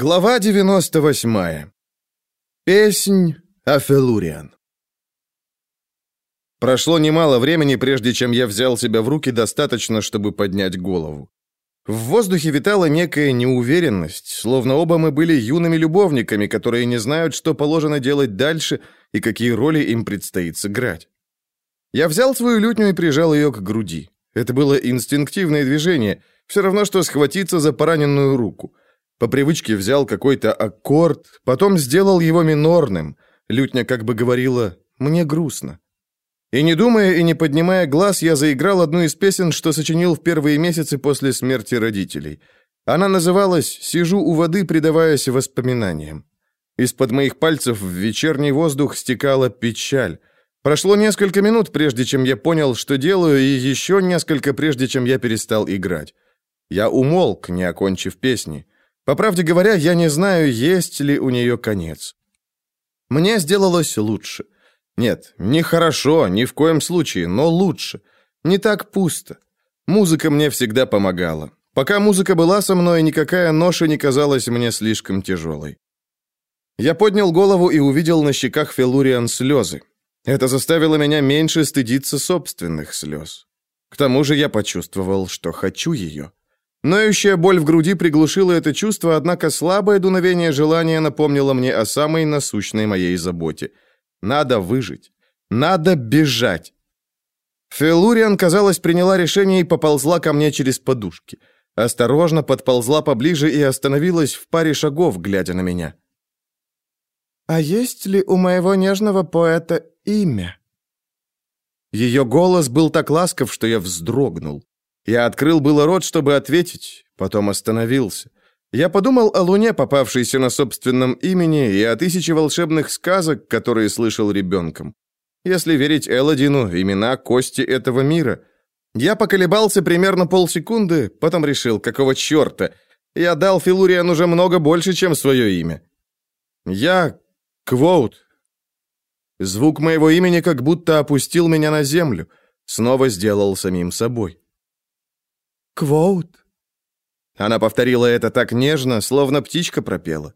Глава 98. Песнь о Фелуриан. Прошло немало времени, прежде чем я взял себя в руки достаточно, чтобы поднять голову. В воздухе витала некая неуверенность, словно оба мы были юными любовниками, которые не знают, что положено делать дальше и какие роли им предстоит сыграть. Я взял свою лютню и прижал ее к груди. Это было инстинктивное движение, все равно, что схватиться за пораненную руку. По привычке взял какой-то аккорд, потом сделал его минорным. Лютня как бы говорила «мне грустно». И не думая и не поднимая глаз, я заиграл одну из песен, что сочинил в первые месяцы после смерти родителей. Она называлась «Сижу у воды, предаваясь воспоминаниям». Из-под моих пальцев в вечерний воздух стекала печаль. Прошло несколько минут, прежде чем я понял, что делаю, и еще несколько, прежде чем я перестал играть. Я умолк, не окончив песни. По правде говоря, я не знаю, есть ли у нее конец. Мне сделалось лучше. Нет, не хорошо, ни в коем случае, но лучше. Не так пусто. Музыка мне всегда помогала. Пока музыка была со мной, никакая ноша не казалась мне слишком тяжелой. Я поднял голову и увидел на щеках Фелуриан слезы. Это заставило меня меньше стыдиться собственных слез. К тому же я почувствовал, что хочу ее. Ноющая боль в груди приглушила это чувство, однако слабое дуновение желания напомнило мне о самой насущной моей заботе. Надо выжить. Надо бежать. Фелуриан, казалось, приняла решение и поползла ко мне через подушки. Осторожно подползла поближе и остановилась в паре шагов, глядя на меня. «А есть ли у моего нежного поэта имя?» Ее голос был так ласков, что я вздрогнул. Я открыл было рот, чтобы ответить, потом остановился. Я подумал о луне, попавшейся на собственном имени, и о тысяче волшебных сказок, которые слышал ребенком. Если верить Элодину, имена кости этого мира. Я поколебался примерно полсекунды, потом решил, какого черта. Я дал Филуриан уже много больше, чем свое имя. Я Квоут. Звук моего имени как будто опустил меня на землю, снова сделал самим собой. «Квоут?» Она повторила это так нежно, словно птичка пропела.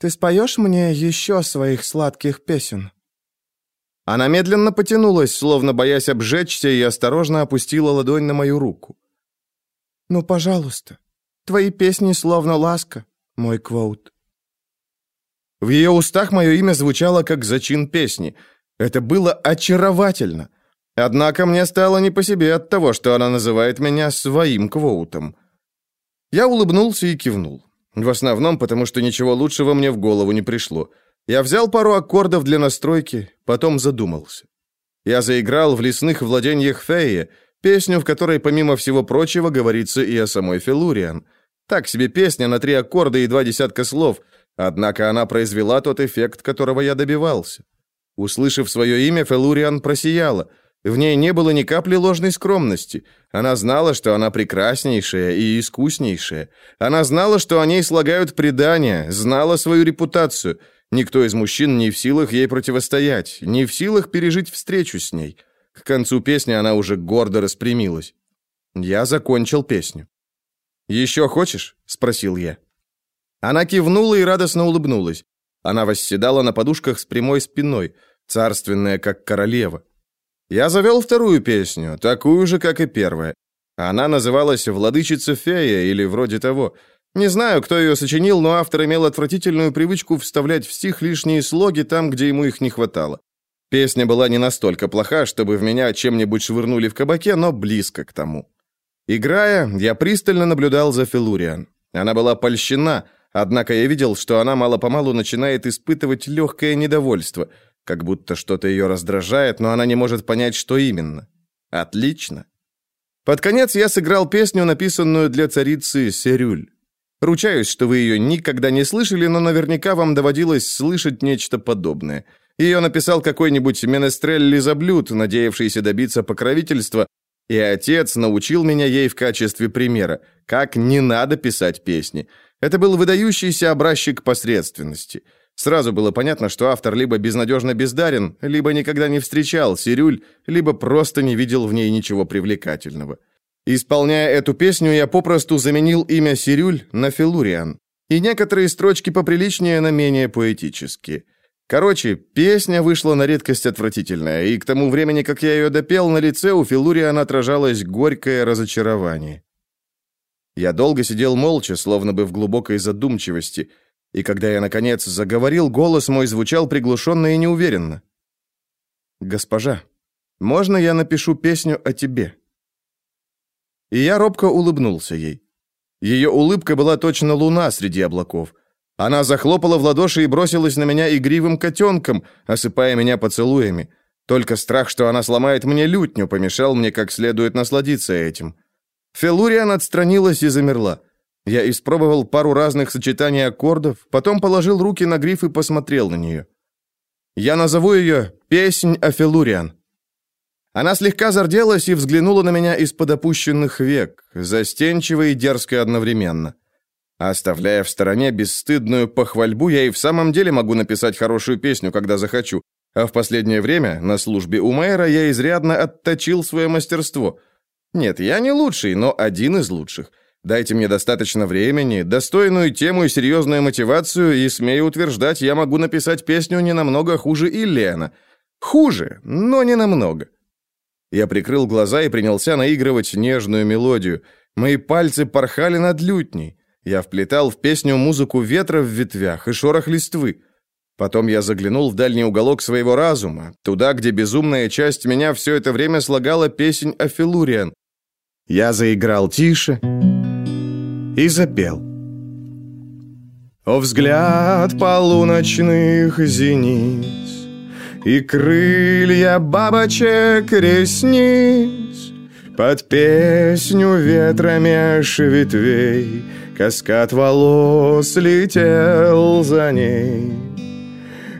«Ты споешь мне еще своих сладких песен?» Она медленно потянулась, словно боясь обжечься, и осторожно опустила ладонь на мою руку. «Ну, пожалуйста, твои песни словно ласка, мой Квоут». В ее устах мое имя звучало как зачин песни. Это было очаровательно. Однако мне стало не по себе от того, что она называет меня своим квоутом. Я улыбнулся и кивнул. В основном потому, что ничего лучшего мне в голову не пришло. Я взял пару аккордов для настройки, потом задумался. Я заиграл в лесных владениях Фея, песню, в которой, помимо всего прочего, говорится и о самой Филуриан. Так себе песня на три аккорда и два десятка слов, однако она произвела тот эффект, которого я добивался. Услышав свое имя, Филуриан просияла — в ней не было ни капли ложной скромности. Она знала, что она прекраснейшая и искуснейшая. Она знала, что о ней слагают предания, знала свою репутацию. Никто из мужчин не в силах ей противостоять, не в силах пережить встречу с ней. К концу песни она уже гордо распрямилась. Я закончил песню. «Еще хочешь?» — спросил я. Она кивнула и радостно улыбнулась. Она восседала на подушках с прямой спиной, царственная, как королева. Я завел вторую песню, такую же, как и первая. Она называлась «Владычица фея» или вроде того. Не знаю, кто ее сочинил, но автор имел отвратительную привычку вставлять в стих лишние слоги там, где ему их не хватало. Песня была не настолько плоха, чтобы в меня чем-нибудь швырнули в кабаке, но близко к тому. Играя, я пристально наблюдал за Филуриан. Она была польщена, однако я видел, что она мало-помалу начинает испытывать легкое недовольство – как будто что-то ее раздражает, но она не может понять, что именно. Отлично. Под конец я сыграл песню, написанную для царицы Серюль. Ручаюсь, что вы ее никогда не слышали, но наверняка вам доводилось слышать нечто подобное. Ее написал какой-нибудь менестрель Лизаблюд, надеявшийся добиться покровительства, и отец научил меня ей в качестве примера, как не надо писать песни. Это был выдающийся образчик посредственности – Сразу было понятно, что автор либо безнадежно бездарен, либо никогда не встречал Сирюль, либо просто не видел в ней ничего привлекательного. Исполняя эту песню, я попросту заменил имя Сирюль на Филуриан. и некоторые строчки поприличнее, но менее поэтические. Короче, песня вышла на редкость отвратительная, и к тому времени, как я ее допел, на лице у Филуриана отражалось горькое разочарование. Я долго сидел молча, словно бы в глубокой задумчивости, и когда я, наконец, заговорил, голос мой звучал приглушенно и неуверенно. «Госпожа, можно я напишу песню о тебе?» И я робко улыбнулся ей. Ее улыбка была точно луна среди облаков — она захлопала в ладоши и бросилась на меня игривым котенком, осыпая меня поцелуями. Только страх, что она сломает мне лютню, помешал мне как следует насладиться этим. Фелуриан отстранилась и замерла. Я испробовал пару разных сочетаний аккордов, потом положил руки на гриф и посмотрел на нее. Я назову ее «Песнь о Фелуриан». Она слегка зарделась и взглянула на меня из-под опущенных век, застенчиво и дерзко одновременно. Оставляя в стороне бесстыдную похвальбу, я и в самом деле могу написать хорошую песню, когда захочу. А в последнее время на службе у мэра я изрядно отточил свое мастерство. Нет, я не лучший, но один из лучших. Дайте мне достаточно времени, достойную тему и серьезную мотивацию, и, смею утверждать, я могу написать песню не намного хуже Иллиана. Хуже, но не намного. Я прикрыл глаза и принялся наигрывать нежную мелодию. Мои пальцы порхали над лютней. Я вплетал в песню музыку ветра в ветвях и шорох листвы. Потом я заглянул в дальний уголок своего разума, туда, где безумная часть меня все это время слагала песнь о Филуриан. Я заиграл тише и запел. О взгляд полуночных зениц И крылья бабочек ресниц Под песню ветра меж ветвей Каскад волос летел за ней.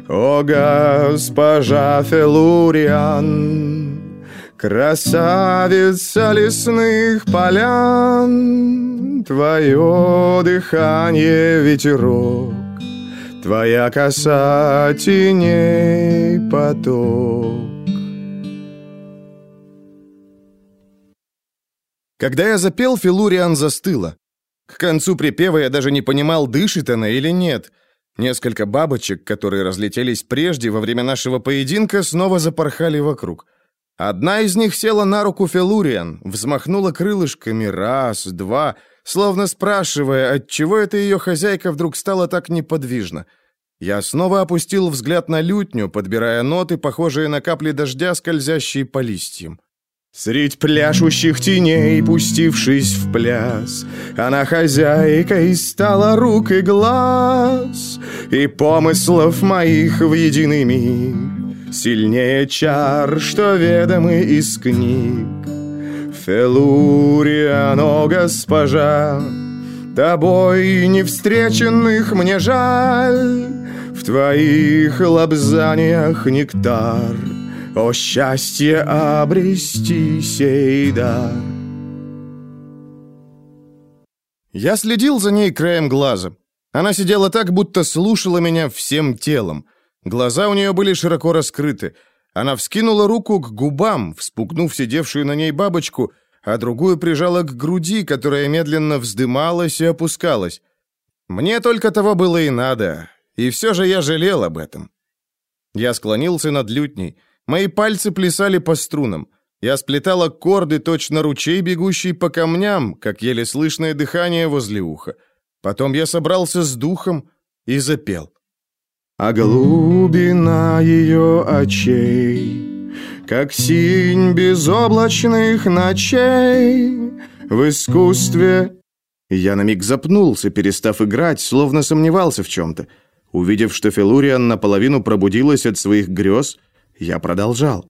О, госпожа Фелуриан, Красавица лесных полян, Твое дыхание ветерок, Твоя коса теней поток. Когда я запел, Филуриан застыла. К концу припева я даже не понимал, дышит она или нет. Несколько бабочек, которые разлетелись прежде во время нашего поединка, снова запорхали вокруг. Одна из них села на руку Фелуриан, взмахнула крылышками раз, два, словно спрашивая, отчего эта ее хозяйка вдруг стала так неподвижна. Я снова опустил взгляд на лютню, подбирая ноты, похожие на капли дождя, скользящие по листьям. Средь пляшущих теней, пустившись в пляс, Она хозяйкой стала рук и глаз, И помыслов моих в единый миг, Сильнее чар, что ведомы из книг. Фелуриано, госпожа, Тобой не встреченных мне жаль, В твоих лобзаниях нектар — о счастье обрести сей дар. Я следил за ней краем глаза. Она сидела так, будто слушала меня всем телом. Глаза у нее были широко раскрыты. Она вскинула руку к губам, вспугнув сидевшую на ней бабочку, а другую прижала к груди, которая медленно вздымалась и опускалась. Мне только того было и надо, и все же я жалел об этом. Я склонился над лютней. Мои пальцы плясали по струнам. Я сплетал аккорды, точно ручей, бегущий по камням, как еле слышное дыхание возле уха. Потом я собрался с духом и запел. А глубина ее очей, Как синь безоблачных ночей, В искусстве... Я на миг запнулся, перестав играть, словно сомневался в чем-то. Увидев, что Фелуриан наполовину пробудилась от своих грез, я продолжал.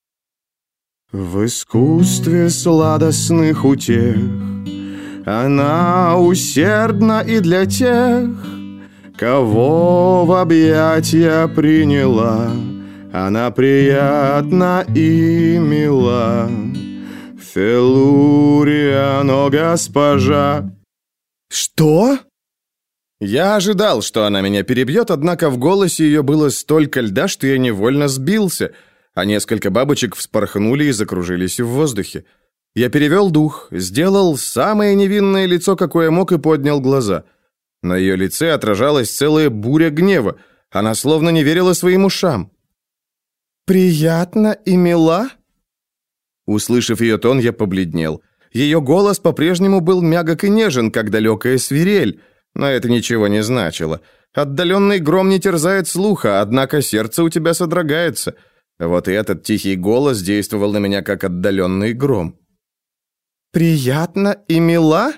В искусстве сладостных утех Она усердна и для тех, Кого в объятия приняла, Она приятна и мила. Фелуриано, госпожа. Что? Я ожидал, что она меня перебьет, однако в голосе ее было столько льда, что я невольно сбился — а несколько бабочек вспорхнули и закружились в воздухе. Я перевел дух, сделал самое невинное лицо, какое мог, и поднял глаза. На ее лице отражалась целая буря гнева. Она словно не верила своим ушам. «Приятно и мила?» Услышав ее тон, я побледнел. Ее голос по-прежнему был мягок и нежен, как далекая свирель, но это ничего не значило. Отдаленный гром не терзает слуха, однако сердце у тебя содрогается. Вот и этот тихий голос действовал на меня, как отдаленный гром. «Приятно и мила?»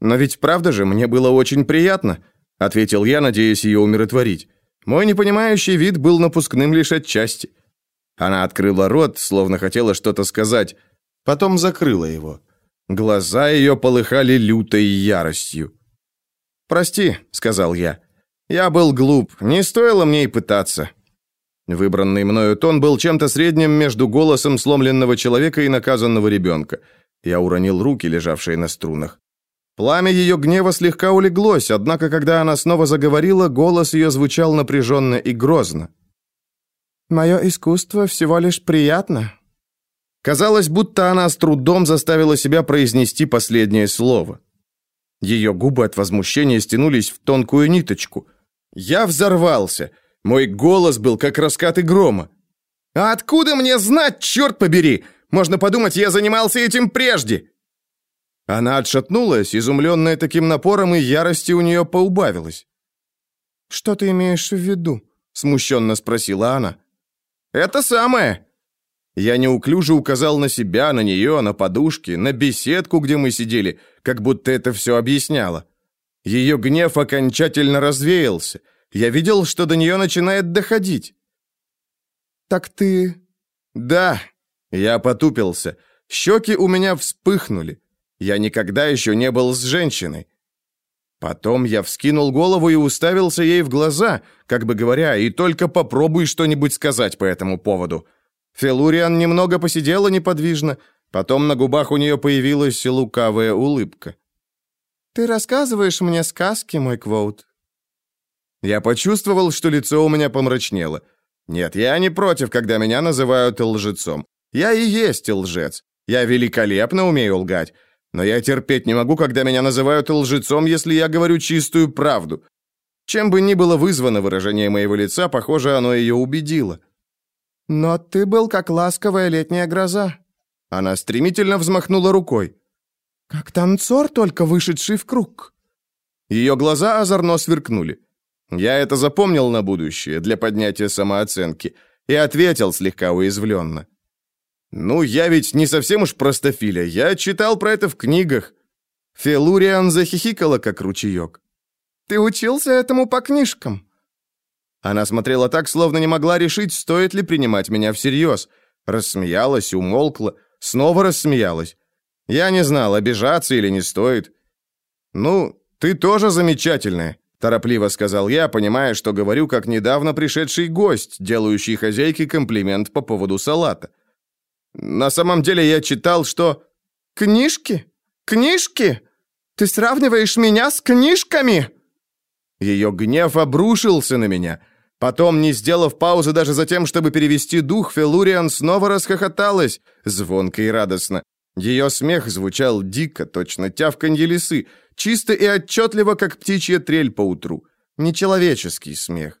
«Но ведь правда же, мне было очень приятно», — ответил я, надеясь ее умиротворить. Мой непонимающий вид был напускным лишь отчасти. Она открыла рот, словно хотела что-то сказать, потом закрыла его. Глаза ее полыхали лютой яростью. «Прости», — сказал я. «Я был глуп, не стоило мне и пытаться». Выбранный мною тон был чем-то средним между голосом сломленного человека и наказанного ребенка. Я уронил руки, лежавшие на струнах. Пламя ее гнева слегка улеглось, однако, когда она снова заговорила, голос ее звучал напряженно и грозно. «Мое искусство всего лишь приятно». Казалось, будто она с трудом заставила себя произнести последнее слово. Ее губы от возмущения стянулись в тонкую ниточку. Я взорвался. Мой голос был как раскаты грома. «А откуда мне знать, черт побери? Можно подумать, я занимался этим прежде!» Она отшатнулась, изумленная таким напором, и ярости у нее поубавилось. «Что ты имеешь в виду?» — смущенно спросила она. «Это самое!» Я неуклюже указал на себя, на нее, на подушки, на беседку, где мы сидели, как будто это все объясняло. Ее гнев окончательно развеялся. Я видел, что до нее начинает доходить. «Так ты...» «Да». Я потупился. Щеки у меня вспыхнули. Я никогда еще не был с женщиной. Потом я вскинул голову и уставился ей в глаза, как бы говоря, и только попробуй что-нибудь сказать по этому поводу. Фелуриан немного посидела неподвижно, потом на губах у нее появилась лукавая улыбка. «Ты рассказываешь мне сказки, мой Квоут?» Я почувствовал, что лицо у меня помрачнело. Нет, я не против, когда меня называют лжецом. Я и есть лжец. Я великолепно умею лгать. Но я терпеть не могу, когда меня называют лжецом, если я говорю чистую правду. Чем бы ни было вызвано выражение моего лица, похоже, оно ее убедило. «Но ты был как ласковая летняя гроза». Она стремительно взмахнула рукой. «Как танцор, только вышедший в круг». Ее глаза озорно сверкнули. Я это запомнил на будущее, для поднятия самооценки, и ответил слегка уязвленно. «Ну, я ведь не совсем уж простофиля, я читал про это в книгах». Фелуриан захихикала, как ручеек. «Ты учился этому по книжкам?» Она смотрела так, словно не могла решить, стоит ли принимать меня всерьез. Рассмеялась, умолкла, снова рассмеялась. Я не знал, обижаться или не стоит. «Ну, ты тоже замечательная», — торопливо сказал я, понимая, что говорю, как недавно пришедший гость, делающий хозяйке комплимент по поводу салата. На самом деле я читал, что... «Книжки? Книжки? Ты сравниваешь меня с книжками?» Ее гнев обрушился на меня. Потом, не сделав паузы даже за тем, чтобы перевести дух, Фелуриан снова расхохоталась, звонко и радостно. Ее смех звучал дико, точно тявканье лисы, чисто и отчетливо, как птичья трель по утру. Нечеловеческий смех.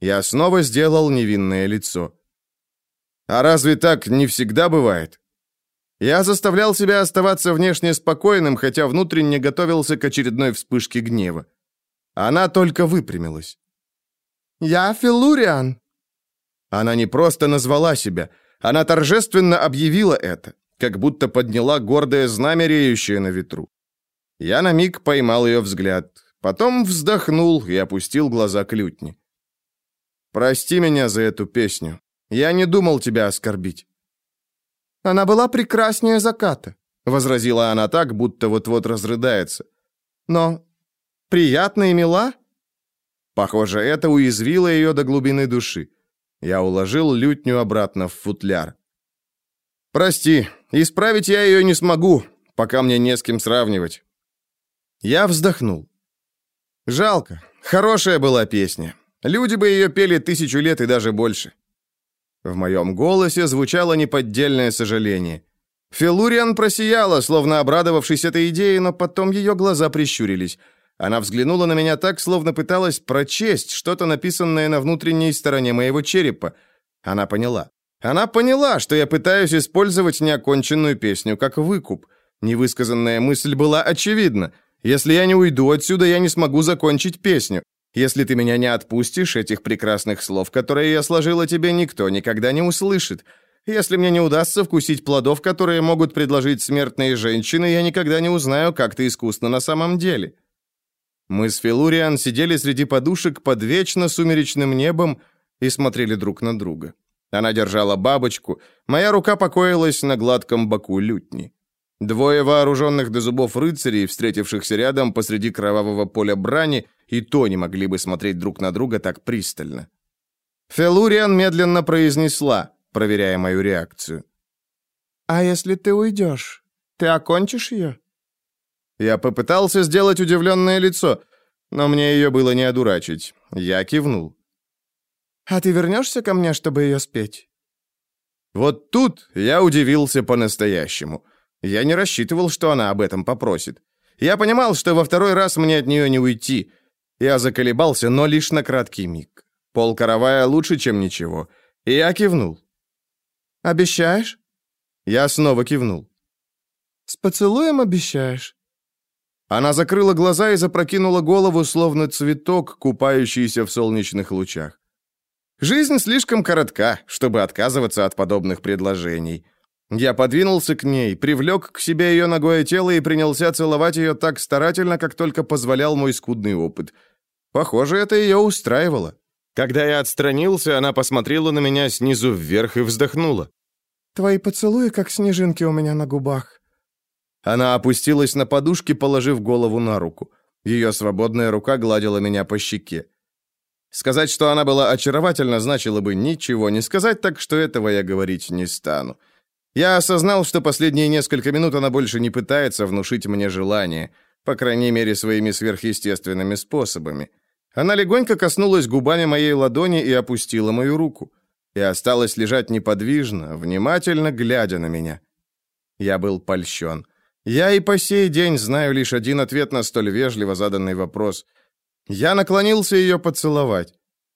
Я снова сделал невинное лицо. А разве так не всегда бывает? Я заставлял себя оставаться внешне спокойным, хотя внутренне готовился к очередной вспышке гнева. Она только выпрямилась. «Я Филуриан». Она не просто назвала себя, она торжественно объявила это, как будто подняла гордое знамя, реющее на ветру. Я на миг поймал ее взгляд, потом вздохнул и опустил глаза к лютне. «Прости меня за эту песню. Я не думал тебя оскорбить». «Она была прекраснее заката», — возразила она так, будто вот-вот разрыдается. «Но приятна и мила?» Похоже, это уязвило ее до глубины души. Я уложил лютню обратно в футляр. «Прости, исправить я ее не смогу, пока мне не с кем сравнивать». Я вздохнул. Жалко. Хорошая была песня. Люди бы ее пели тысячу лет и даже больше. В моем голосе звучало неподдельное сожаление. Филуриан просияла, словно обрадовавшись этой идее, но потом ее глаза прищурились. Она взглянула на меня так, словно пыталась прочесть что-то написанное на внутренней стороне моего черепа. Она поняла. Она поняла, что я пытаюсь использовать неоконченную песню как выкуп. Невысказанная мысль была очевидна. Если я не уйду отсюда, я не смогу закончить песню. Если ты меня не отпустишь, этих прекрасных слов, которые я сложила тебе, никто никогда не услышит. Если мне не удастся вкусить плодов, которые могут предложить смертные женщины, я никогда не узнаю, как ты искусна на самом деле». Мы с Филуриан сидели среди подушек под вечно сумеречным небом и смотрели друг на друга. Она держала бабочку, моя рука покоилась на гладком боку лютни. Двое вооруженных до зубов рыцарей, встретившихся рядом посреди кровавого поля брани, и то не могли бы смотреть друг на друга так пристально. Фелуриан медленно произнесла, проверяя мою реакцию. «А если ты уйдешь, ты окончишь ее?» Я попытался сделать удивленное лицо, но мне ее было не одурачить. Я кивнул. «А ты вернешься ко мне, чтобы ее спеть?» Вот тут я удивился по-настоящему. Я не рассчитывал, что она об этом попросит. Я понимал, что во второй раз мне от нее не уйти. Я заколебался, но лишь на краткий миг. Пол каравая лучше, чем ничего. И я кивнул. «Обещаешь?» Я снова кивнул. «С поцелуем обещаешь?» Она закрыла глаза и запрокинула голову, словно цветок, купающийся в солнечных лучах. Жизнь слишком коротка, чтобы отказываться от подобных предложений. Я подвинулся к ней, привлек к себе ее ногое тело и принялся целовать ее так старательно, как только позволял мой скудный опыт. Похоже, это ее устраивало. Когда я отстранился, она посмотрела на меня снизу вверх и вздохнула. «Твои поцелуи, как снежинки у меня на губах». Она опустилась на подушки, положив голову на руку. Ее свободная рука гладила меня по щеке. Сказать, что она была очаровательна, значило бы ничего не сказать, так что этого я говорить не стану. Я осознал, что последние несколько минут она больше не пытается внушить мне желание, по крайней мере, своими сверхъестественными способами. Она легонько коснулась губами моей ладони и опустила мою руку. И осталась лежать неподвижно, внимательно глядя на меня. Я был польщен. Я и по сей день знаю лишь один ответ на столь вежливо заданный вопрос. Я наклонился ее поцеловать.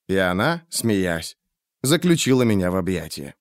И она, смеясь, заключила меня в объятия.